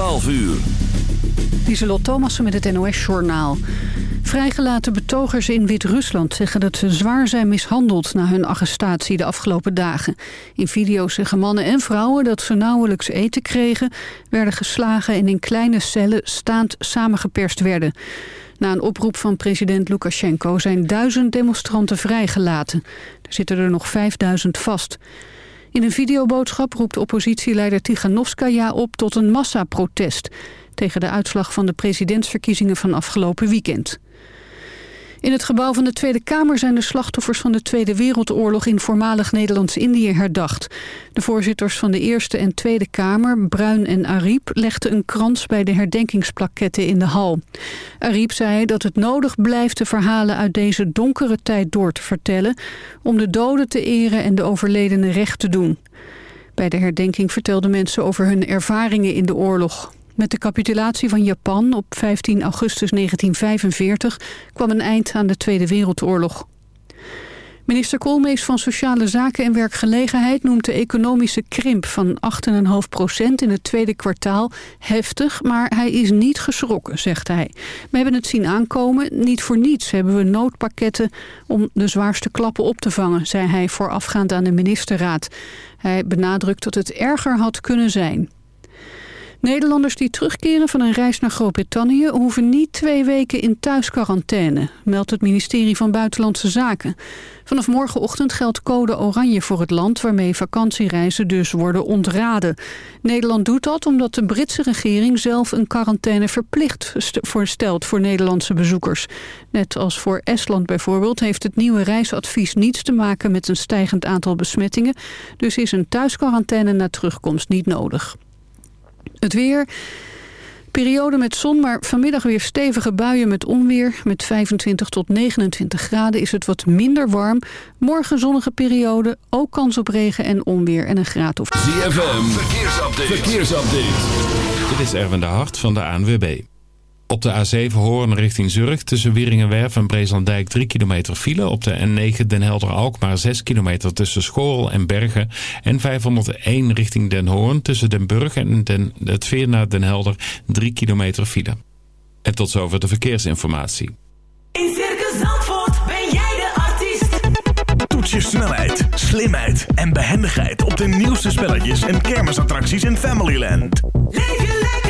12 uur. Lieselot Thomassen met het NOS-journaal. Vrijgelaten betogers in Wit-Rusland zeggen dat ze zwaar zijn mishandeld... na hun arrestatie de afgelopen dagen. In video's zeggen mannen en vrouwen dat ze nauwelijks eten kregen... werden geslagen en in kleine cellen staand samengeperst werden. Na een oproep van president Lukashenko zijn duizend demonstranten vrijgelaten. Er zitten er nog 5000 vast. In een videoboodschap roept oppositieleider Tiganovskaya op tot een massaprotest... tegen de uitslag van de presidentsverkiezingen van afgelopen weekend. In het gebouw van de Tweede Kamer zijn de slachtoffers van de Tweede Wereldoorlog in voormalig Nederlands-Indië herdacht. De voorzitters van de Eerste en Tweede Kamer, Bruin en Ariep, legden een krans bij de herdenkingsplaketten in de hal. Ariep zei dat het nodig blijft de verhalen uit deze donkere tijd door te vertellen, om de doden te eren en de overledenen recht te doen. Bij de herdenking vertelden mensen over hun ervaringen in de oorlog. Met de capitulatie van Japan op 15 augustus 1945 kwam een eind aan de Tweede Wereldoorlog. Minister Koolmees van Sociale Zaken en Werkgelegenheid noemt de economische krimp van 8,5% in het tweede kwartaal heftig, maar hij is niet geschrokken, zegt hij. We hebben het zien aankomen, niet voor niets hebben we noodpakketten om de zwaarste klappen op te vangen, zei hij voorafgaand aan de ministerraad. Hij benadrukt dat het erger had kunnen zijn. Nederlanders die terugkeren van een reis naar Groot-Brittannië... hoeven niet twee weken in thuisquarantaine, meldt het ministerie van Buitenlandse Zaken. Vanaf morgenochtend geldt code oranje voor het land... waarmee vakantiereizen dus worden ontraden. Nederland doet dat omdat de Britse regering zelf een quarantaine verplicht voorstelt voor Nederlandse bezoekers. Net als voor Estland bijvoorbeeld heeft het nieuwe reisadvies niets te maken met een stijgend aantal besmettingen. Dus is een thuisquarantaine na terugkomst niet nodig. Het weer... Periode met zon, maar vanmiddag weer stevige buien met onweer. Met 25 tot 29 graden is het wat minder warm. Morgen zonnige periode, ook kans op regen en onweer en een graad of... ZFM, verkeersupdate. verkeersupdate. Dit is Erwin de Hart van de ANWB. Op de A7 Hoorn richting Zurich tussen Wieringenwerf en Breeslanddijk 3 kilometer file. Op de N9 Den Helder-Alkmaar 6 kilometer tussen Schorl en Bergen. En 501 richting Den Hoorn tussen Den Burg en den, het Veer naar Den Helder 3 kilometer file. En tot zover de verkeersinformatie. In Circus Zandvoort ben jij de artiest. Toets je snelheid, slimheid en behendigheid op de nieuwste spelletjes en kermisattracties in Familyland. Leef je lekker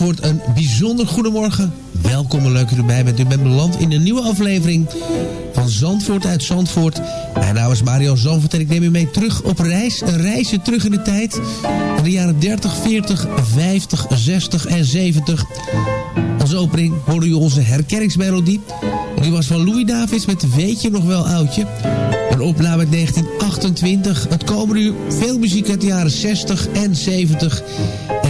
Een bijzonder goedemorgen. Welkom en leuk dat u erbij bent. U bent beland in een nieuwe aflevering van Zandvoort uit Zandvoort. Mijn naam is Mario Zandvoort en ik neem u mee terug op reis. Een reisje terug in de tijd. In de jaren 30, 40, 50, 60 en 70. Als opening hoorde u onze herkenningsmelodie. En die was van Louis Davids met Weet je nog wel oudje. Een opname uit 1928. Het komende uur veel muziek uit de jaren 60 en 70.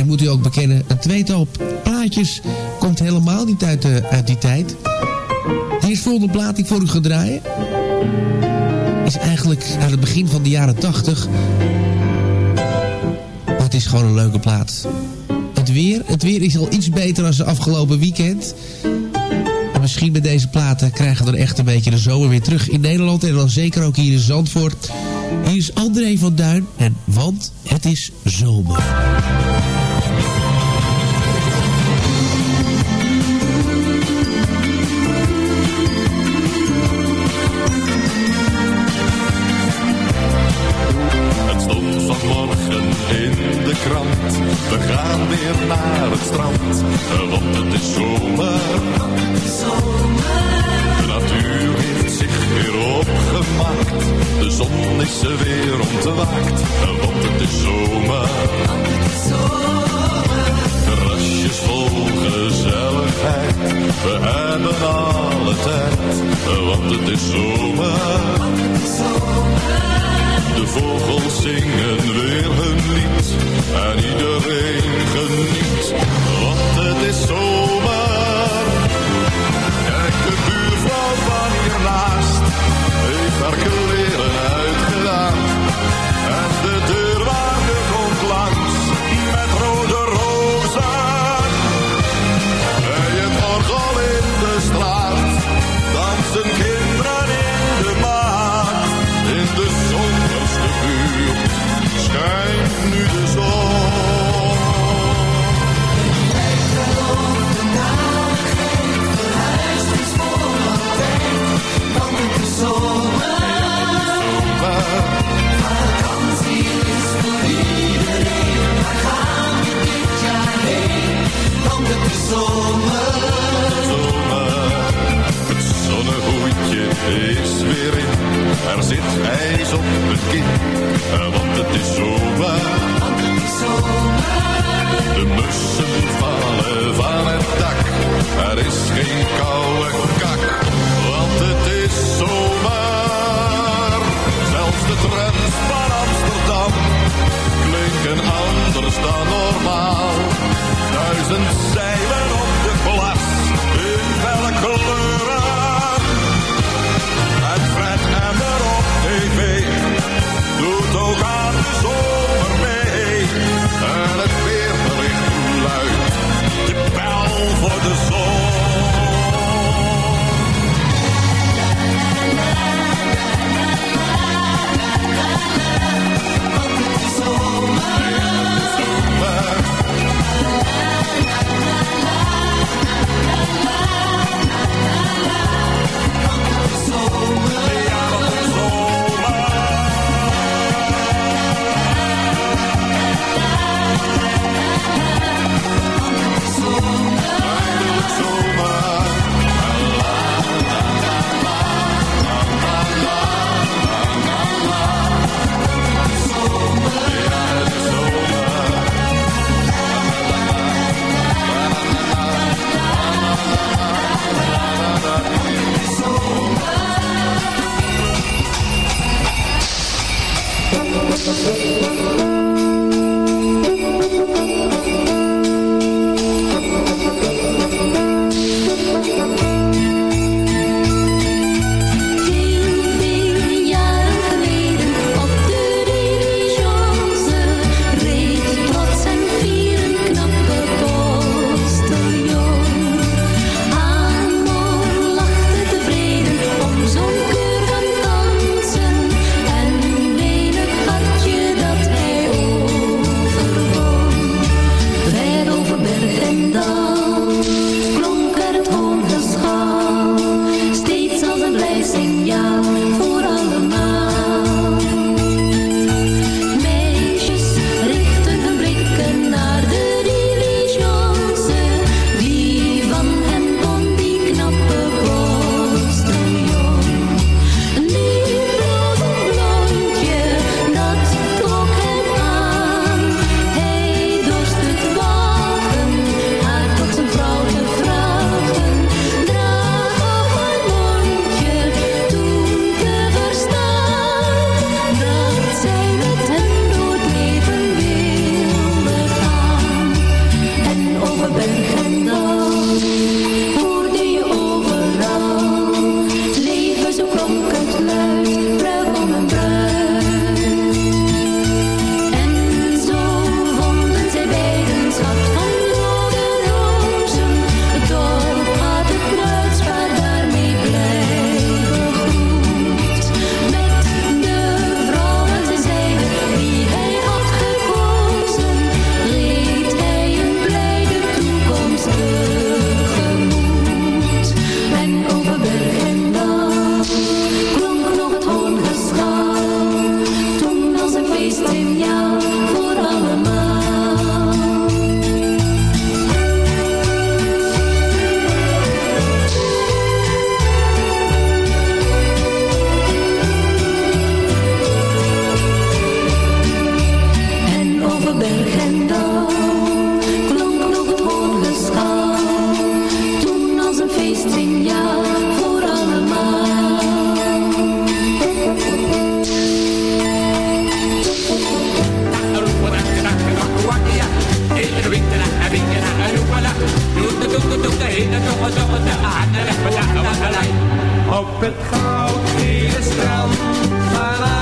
En moet u ook bekennen, een tweetal plaatjes komt helemaal niet uit, de, uit die tijd. Hier is volgende plaat die ik voor u ga draaien. Is eigenlijk uit het begin van de jaren 80. Maar het is gewoon een leuke plaat. Het weer, het weer is al iets beter dan de afgelopen weekend. En misschien met deze platen krijgen we dan echt een beetje de zomer weer terug in Nederland. En dan zeker ook hier in Zandvoort. Hier is André van Duin. En want het is zomer. Vanmorgen in de krant. We gaan weer naar het strand, want het is zomer. De natuur heeft zich weer opgewekt. gemaakt. De zon is er weer ontwaakt, want het is zomer. Terrasjes vol gezelligheid, we hebben alle tijd, want het is zomer. De vogels zingen weer hun lied en iedereen geniet, want het is zomer. Kijk, de buurvrouw van hiernaast heeft haar Het zonnehoedje is weer in. Er zit ijs op het kin, want het is zomer. De mussen vallen van het dak. Er is geen koude kak, want het is zomer. Zelfs de trams van Amsterdam klinken anders dan normaal. Duizend zeilen Op het goudgele strand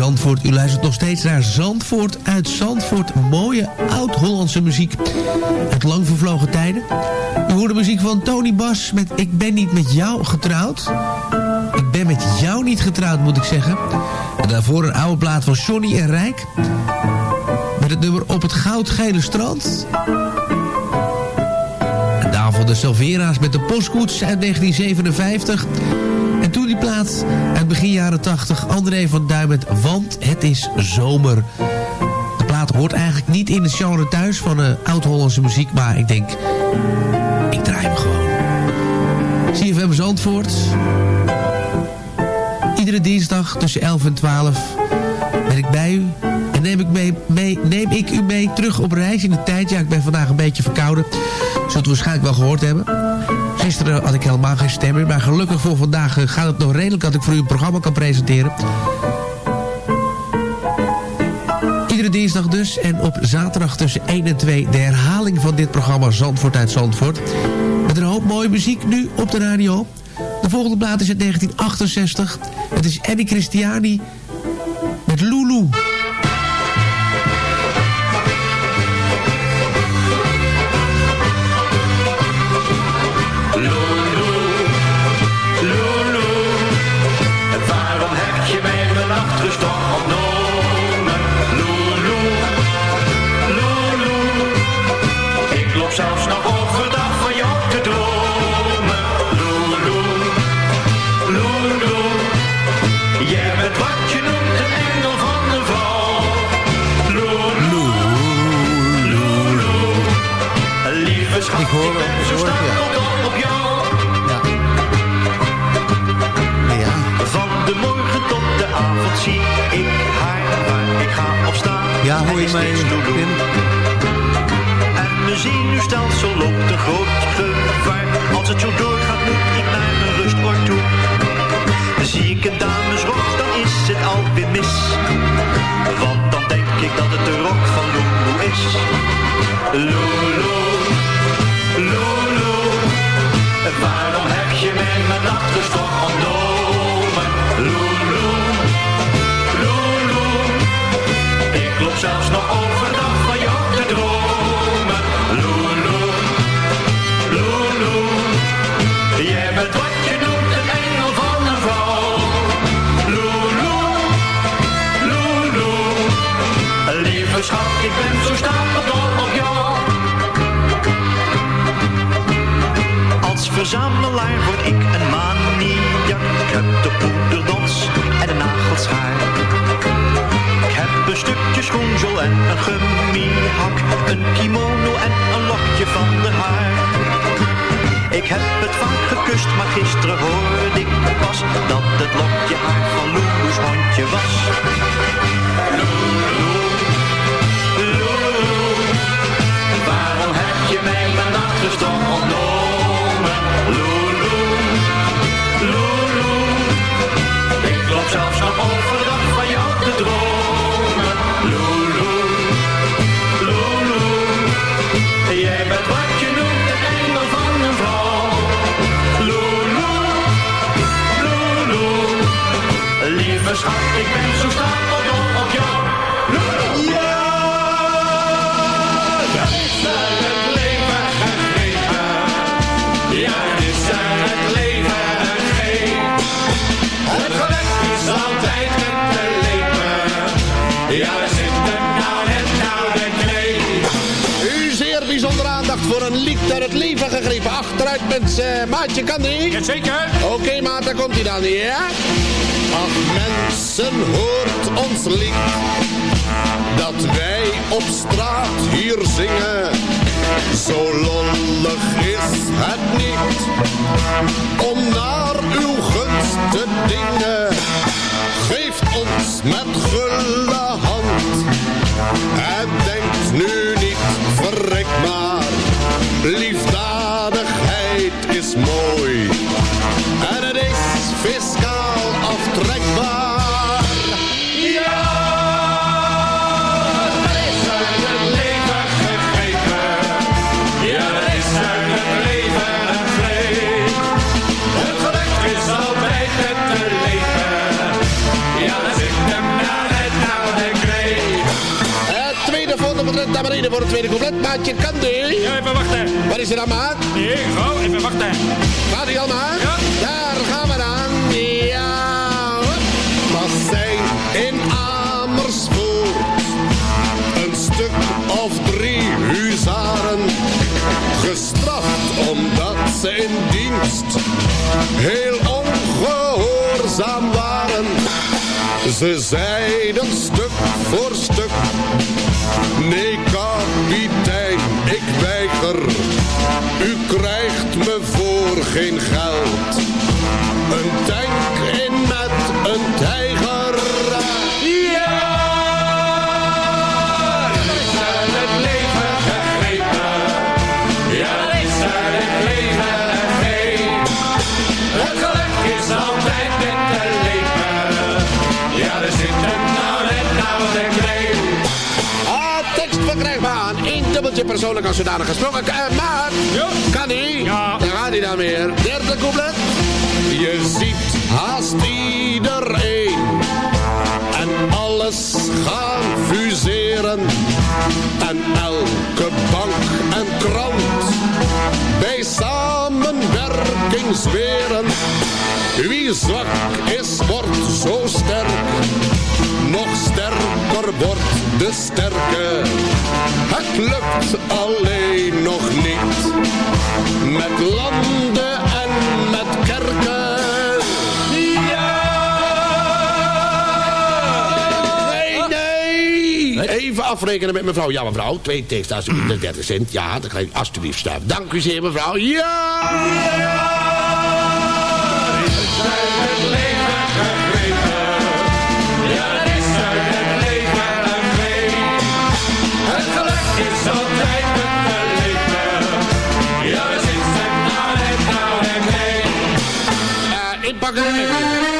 Zandvoort, u luistert nog steeds naar Zandvoort uit Zandvoort. Mooie oud-Hollandse muziek uit lang vervlogen tijden. U hoort de muziek van Tony Bas met Ik ben niet met jou getrouwd. Met jou niet getrouwd, moet ik zeggen. En daarvoor een oude plaat van Johnny en Rijk. Met het nummer Op het goudgele strand. En daarvoor de Silvera's met de postkoets uit 1957. En toen die plaat uit begin jaren 80, André van Duin met Want het is zomer. De plaat hoort eigenlijk niet in het genre thuis van uh, oud-Hollandse muziek, maar ik denk, ik draai hem gewoon. CFM Zandvoort. Iedere dinsdag tussen 11 en 12 ben ik bij u. En neem ik, mee, mee, neem ik u mee terug op reis in de tijd. Ja, ik ben vandaag een beetje verkouden. Zult u waarschijnlijk wel gehoord hebben. Gisteren had ik helemaal geen stem meer. Maar gelukkig voor vandaag eh, gaat het nog redelijk dat ik voor u een programma kan presenteren. Iedere dinsdag dus. En op zaterdag tussen 1 en 2 de herhaling van dit programma Zandvoort uit Zandvoort. Met een hoop mooie muziek nu op de radio. De volgende plaat is uit 1968. Het is Eddie Christiani ik ben zo op jou. Ja, dat is uit het leven gegeven. Ja, is uit het leven gegeven. Het geluk is altijd met de leven. Ja, we zitten nou net nou de klee. U zeer bijzondere aandacht voor een lied uit het leven gegrepen. Maatje, kan die? Jazeker. Oké, maat, daar komt hij dan, ja? Ach, mensen, hoort ons lied. dat wij op straat hier zingen. Zo lollig is het niet om naar uw gunst te dingen. Geeft ons met gulle hand en denkt nu niet verrek maar. Liefdadigheid is mooi en het is fiscaal aftrekbaar. Voor het tweede couplet. Maatje, kan die? Ja, even wachten. Wat is er dan, maat? Nee, gauw, even wachten. Gaat hij al, maat? Ja. Daar gaan we dan. Ja, hop. Was zij in Amersfoort een stuk of drie huzaren gestraft omdat ze in dienst heel ongehoorzaam. Ze zeiden stuk voor stuk, nee kapitein, ik weiger. U krijgt me voor geen geld. Een tank in met een tijger. Dubbeltje persoonlijk als zodanig gesproken. Uh, maar, kan hij? Ja. Daar gaat hij dan weer. Derde couplet. Je ziet haast iedereen en alles gaan fuseren. En elke bank en krant bij samenwerking zweren. Wie zwak is, wordt zo sterk. Nog sterker wordt de sterke. Het lukt alleen nog niet. Met landen en met kerken. Nee, nee! Even afrekenen met mevrouw. Ja, mevrouw. Twee teksten alsjeblieft. De 30 cent. Ja, dan krijg je alsjeblieft staan. Dank u zeer, mevrouw. Ja! Nigga.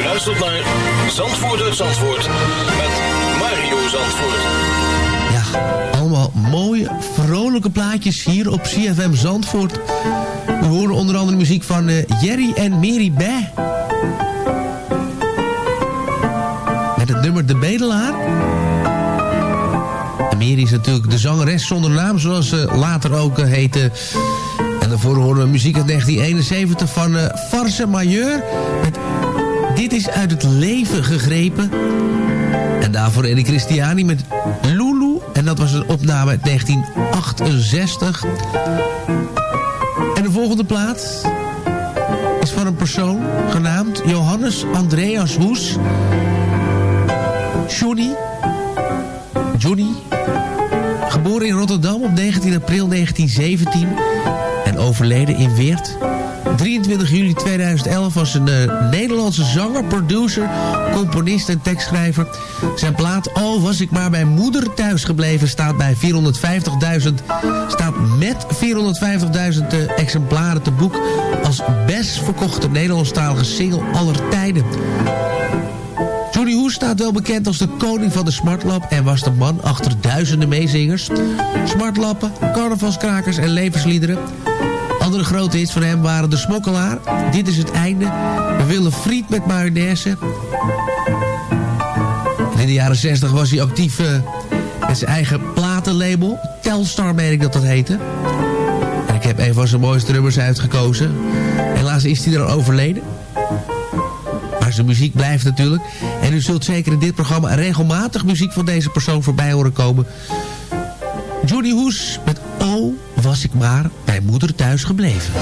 Luistert naar Zandvoort uit Zandvoort met Mario Zandvoort. Allemaal mooie, vrolijke plaatjes hier op CFM Zandvoort. We horen onder andere muziek van eh, Jerry en Mary Bay. Met het nummer De Bedelaar. En Mary is natuurlijk de zangeres zonder naam, zoals ze later ook eh, heette. En daarvoor horen we muziek uit 1971 van eh Farce Majeur. Met Dit is uit het leven gegrepen. En daarvoor Eddie Christiani met Lulu. En dat was een opname uit 1968. En de volgende plaat is van een persoon genaamd Johannes Andreas Hoes. Johnny. Johnny. Geboren in Rotterdam op 19 april 1917. En overleden in Weert 23 juli 2011 was een eh, Nederlandse zanger, producer, componist en tekstschrijver. Zijn plaat Oh was ik maar bij moeder thuis gebleven staat bij 450.000 staat met 450.000 eh, exemplaren te boek als best verkochte Nederlandstalige single aller tijden. Johnny Hoes staat wel bekend als de koning van de smartlap... en was de man achter duizenden meezingers. Smartlappen, carnavalskrakers en levensliederen. Andere grote hits van hem waren De Smokkelaar, Dit is het einde... We willen friet met mayonaise. In de jaren 60 was hij actief eh, met zijn eigen platenlabel. Telstar meen ik dat dat heette. En ik heb een van zijn mooiste nummers uitgekozen. Helaas is hij er al overleden. Maar zijn muziek blijft natuurlijk. En u zult zeker in dit programma regelmatig muziek van deze persoon voorbij horen komen. Johnny Hoes met Oh, was ik maar bij moeder thuis gebleven.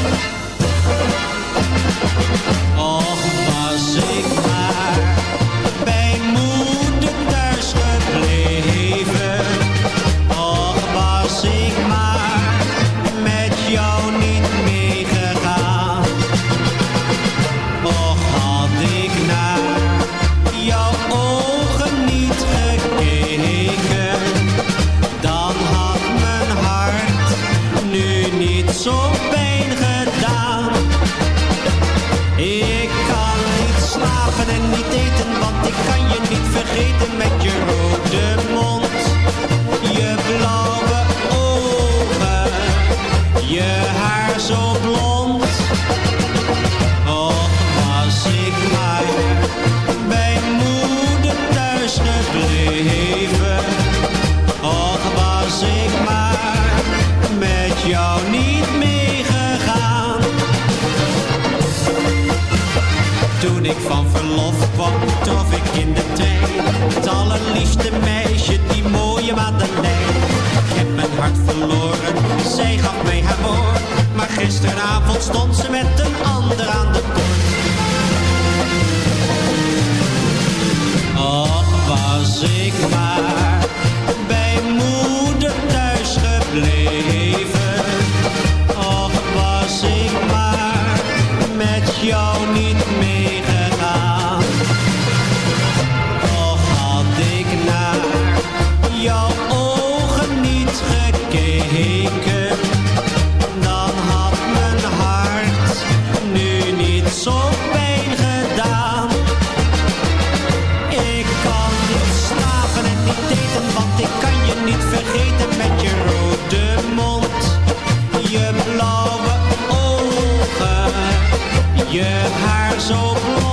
Trof ik in de trein Het allerliefste meisje, die mooie Madeleine. Ik heb mijn hart verloren, zij gaf mij haar woord Maar gisteravond stond ze met een ander aan de poort Och, was ik maar bij moeder thuis gebleven Je haar zo blond.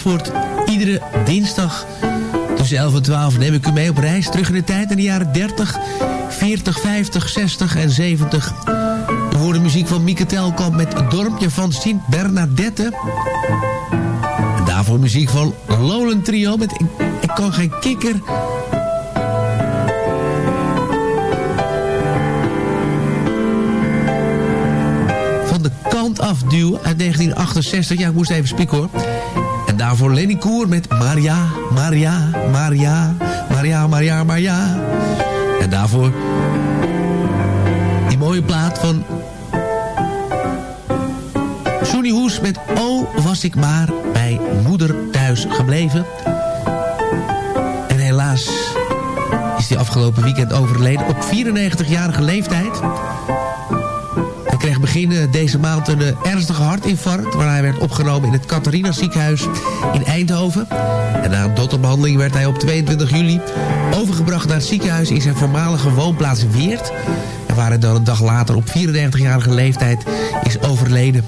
Zandvoort. Iedere dinsdag tussen 11 en 12 neem ik u mee op reis. Terug in de tijd naar de jaren 30, 40, 50, 60 en 70. We horen muziek van Mieke Telkamp met het dorpje van Sint Bernadette. En daarvoor muziek van Lowland Trio met Ik, kan geen kikker... van de afduwen uit 1968. Ja, ik moest even spieken hoor. Daarvoor Lenny Koer met Maria, Maria, Maria, Maria, Maria, Maria. En daarvoor die mooie plaat van Johnny Hoes met Oh, was ik maar bij moeder thuis gebleven. En helaas is die afgelopen weekend overleden op 94-jarige leeftijd. Begin deze maand een eh, ernstige hartinfarct... waar hij werd opgenomen in het Catharina ziekenhuis in Eindhoven. En na een dotterbehandeling werd hij op 22 juli overgebracht naar het ziekenhuis... in zijn voormalige woonplaats Weert. En waar hij dan een dag later op 94-jarige leeftijd is overleden.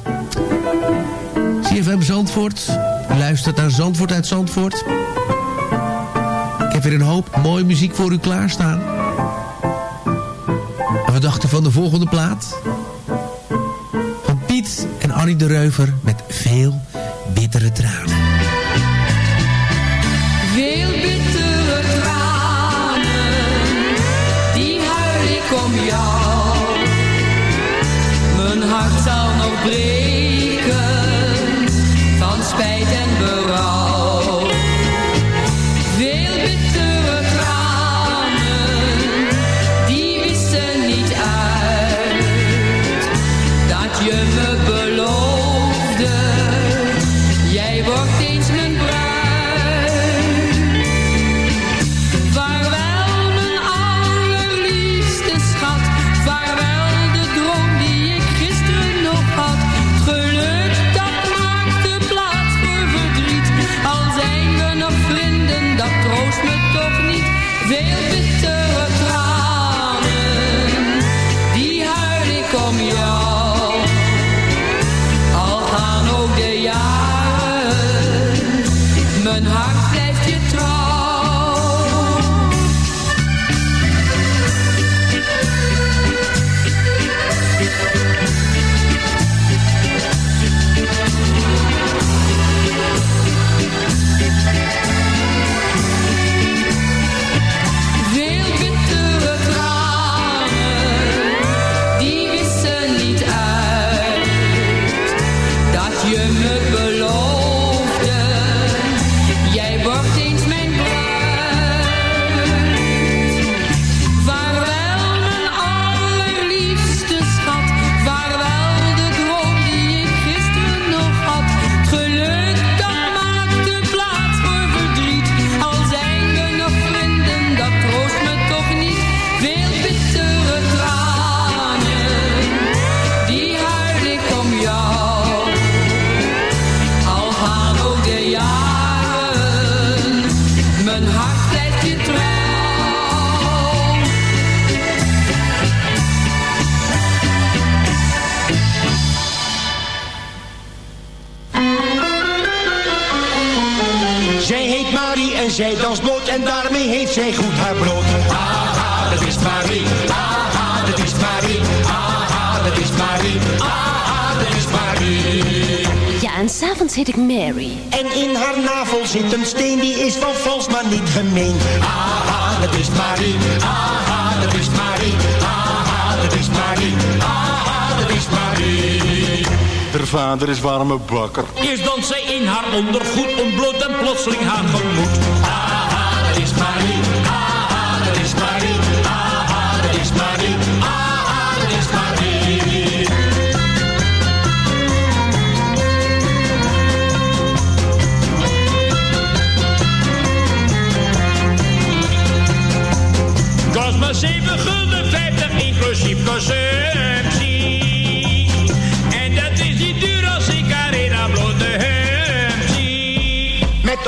CFM Zandvoort. Luistert naar Zandvoort uit Zandvoort. Ik heb weer een hoop mooie muziek voor u klaarstaan. En we dachten van de volgende plaat. Annie de Reuver met veel bittere tranen. Veel bittere tranen, die huil ik om jou. Mijn hart zal nog breken, zij goed haar brood. Aha, dat is Marie. Aha, dat is Marie. Aha, dat is Marie. Aha, dat is Marie. Ja, en s'avonds heet ik Mary. En in haar navel zit een steen die is van vals maar niet gemeen. Aha, dat is Marie. Aha, dat is Marie. Aha, dat is Marie. Aha, dat is Marie. Der vader is warme bakker. Eerst danst zij in haar ondergoed, ontbloot en plotseling haar gemoed.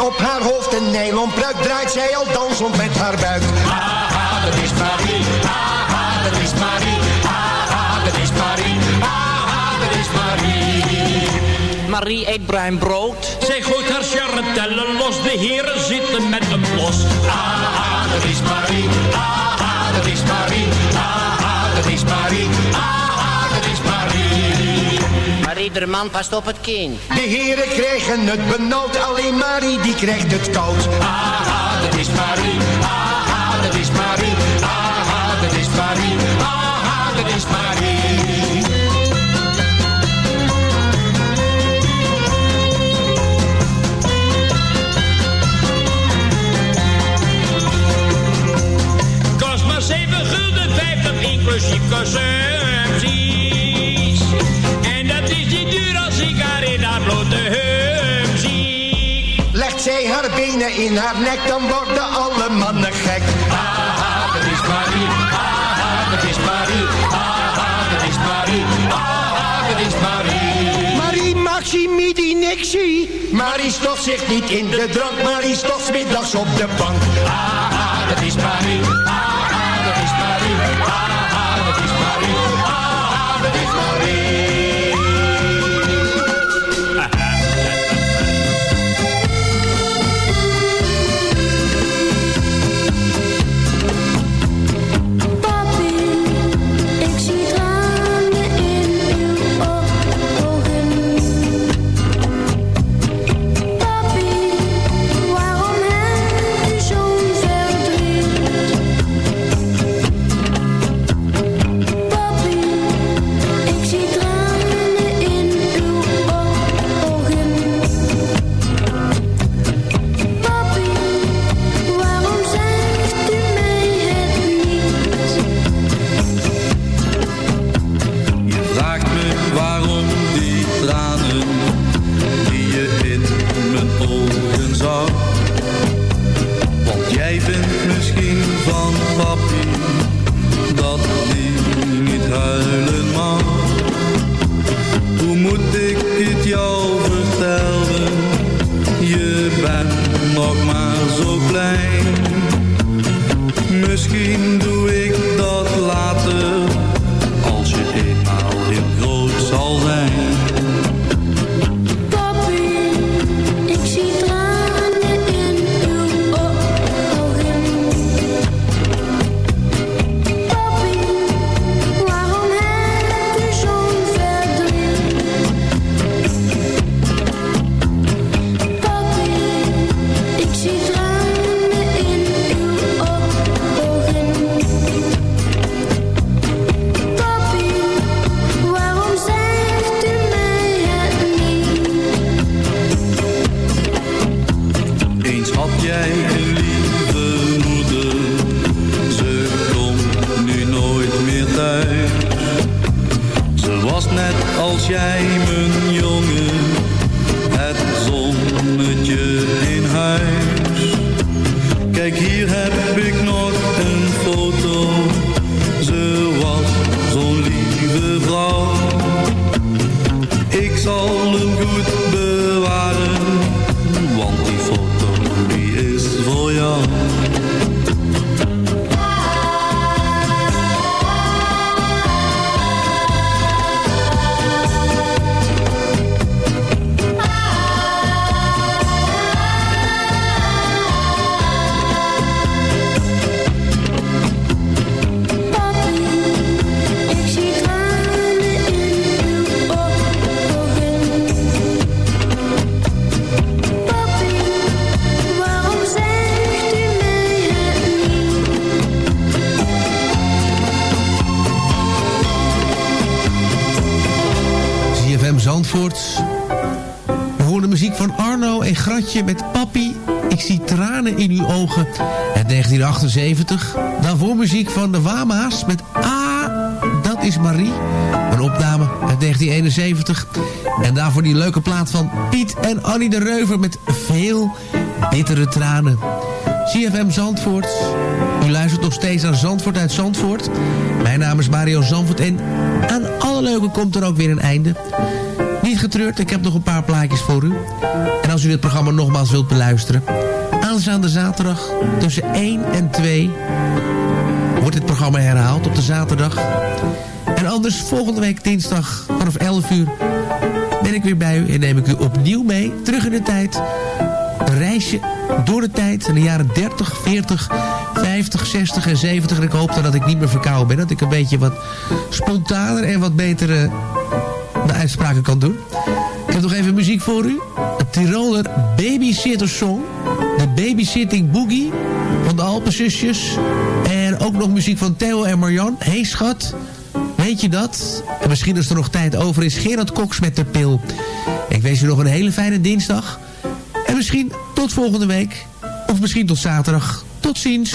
Op haar hoofd een nylon pruik draait zij al dansend met haar buik. Aha, dat is Marie. Aha, dat is Marie. Aha, dat is Marie. Aha, dat is Marie. Marie eet bruin brood. Zij gooit haar charretellen los, de heren zitten met hem los. Ah, dat is Marie, ah, dat is Marie, ah, dat is Marie, ah, dat is Marie. Maar iedere man past op het kind. De heren krijgen het benauwd, alleen Marie die krijgt het koud. Ah, dat is Marie, ah, dat is Marie, ah, dat is Marie, ah, dat is Marie. Kost maar 7 gulden 50 inclusief consumpties. In haar nek, dan worden alle mannen gek. Ah, dat is Marie, ah, dat is Marie, ah, dat is Marie, ah, dat is Marie. Marie Maximi die nixie. Marie stopt zich niet in de drank, Marie stopt 's middags op de bank. Ah, dat is Marie, ogen met Papi. Ik zie tranen in uw ogen. Het 1978. Daarvoor muziek van de Wama's met A, dat is Marie. Een opname uit 1971. En daarvoor die leuke plaat van Piet en Annie de Reuver met veel bittere tranen. CFM Zandvoort. U luistert nog steeds naar Zandvoort uit Zandvoort. Mijn naam is Mario Zandvoort en aan alle leuke komt er ook weer een einde getreurd, ik heb nog een paar plaatjes voor u. En als u dit programma nogmaals wilt beluisteren... aanstaande zaterdag tussen 1 en 2... wordt dit programma herhaald op de zaterdag. En anders volgende week dinsdag vanaf 11 uur... ben ik weer bij u en neem ik u opnieuw mee, terug in de tijd... een reisje door de tijd in de jaren 30, 40, 50, 60 en 70. En ik hoop dan dat ik niet meer verkouden ben. Dat ik een beetje wat spontaner en wat betere uitspraken kan doen. Ik heb nog even muziek voor u. De Tiroler Babysitter Song. De Babysitting Boogie van de Alpenzusjes. En ook nog muziek van Theo en Marjan. Hey schat, weet je dat? En misschien als er nog tijd over is, Gerard Koks met de pil. Ik wens u nog een hele fijne dinsdag. En misschien tot volgende week. Of misschien tot zaterdag. Tot ziens.